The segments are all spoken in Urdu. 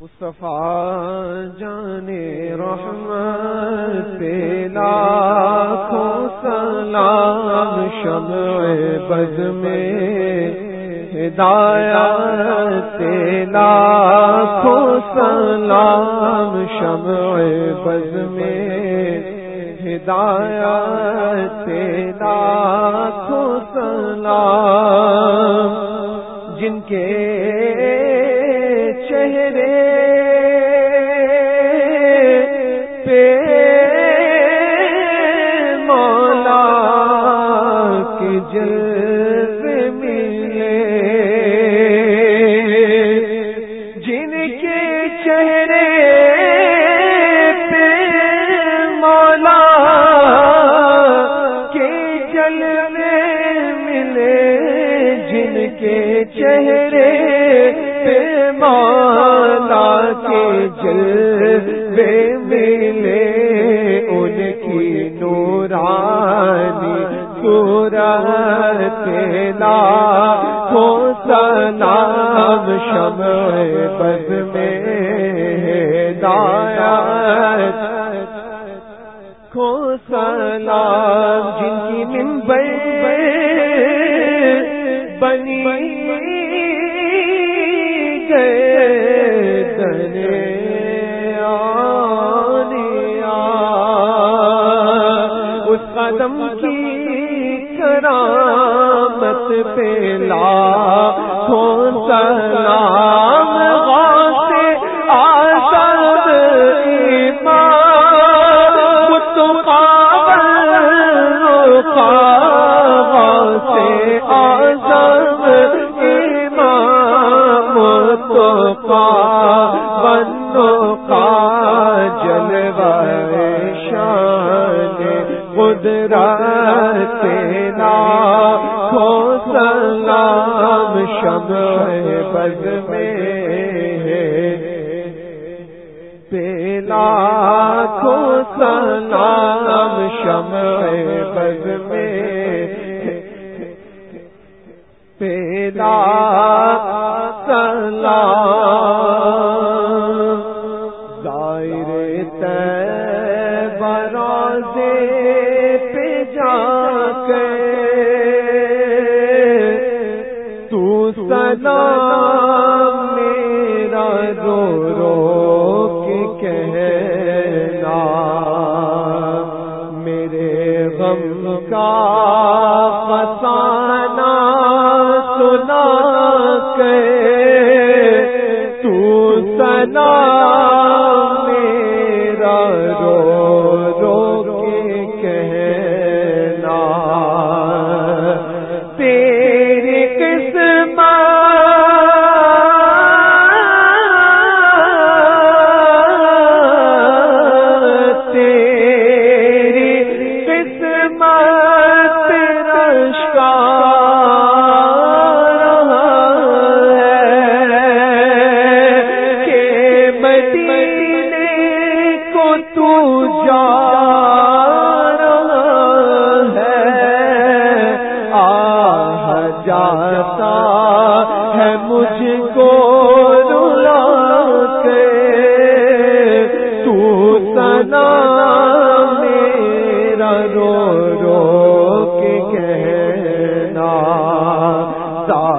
مصطفیٰ جان رحمت، لاکھوں سلام شمع بز میں، ہدایت، لاکھوں سلام شمع بز میں، ہدایت، لاکھوں سلام، جن کے جن کے چہرے پہ مالا کے جلوے ملے، ان کی نورانی سورت لا ہو سلام شمع بد میں دایا کھو سلام، جن کی ممبئی بنی گئے۔ تنے اس قدم کی کرامت پہ لا کون سلام قدرت تیرا کو سلام شب بز میں تیرا کو سلام شب بز میں تیرا سلام دائرے تیر دروازے پہ جا کے تو سنا میرا رو رو کے کہنا میرے غم کا پسانا سنا کے تو سنا میرا رو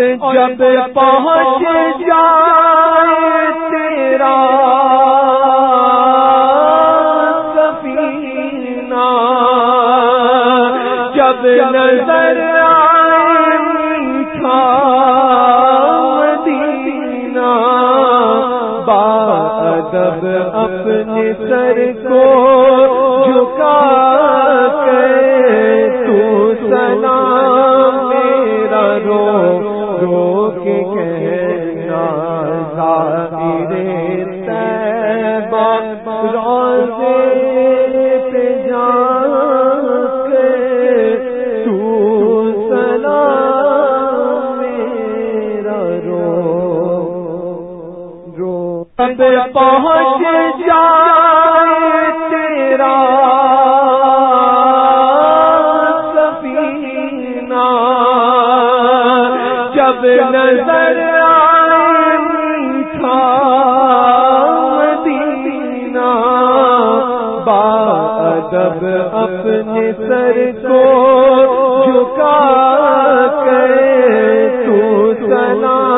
اور جب پہنچ جائے تیرا سفینہ، جب نظر ادب اپنے سر کو جھکا کے تو سنا پہنچ جائے تیرا سفینہ، جب نظر میٹھا مدینہ با ادب اپنے سر کو جھکا کے تو سنا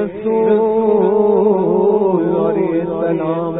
رسول اور سلام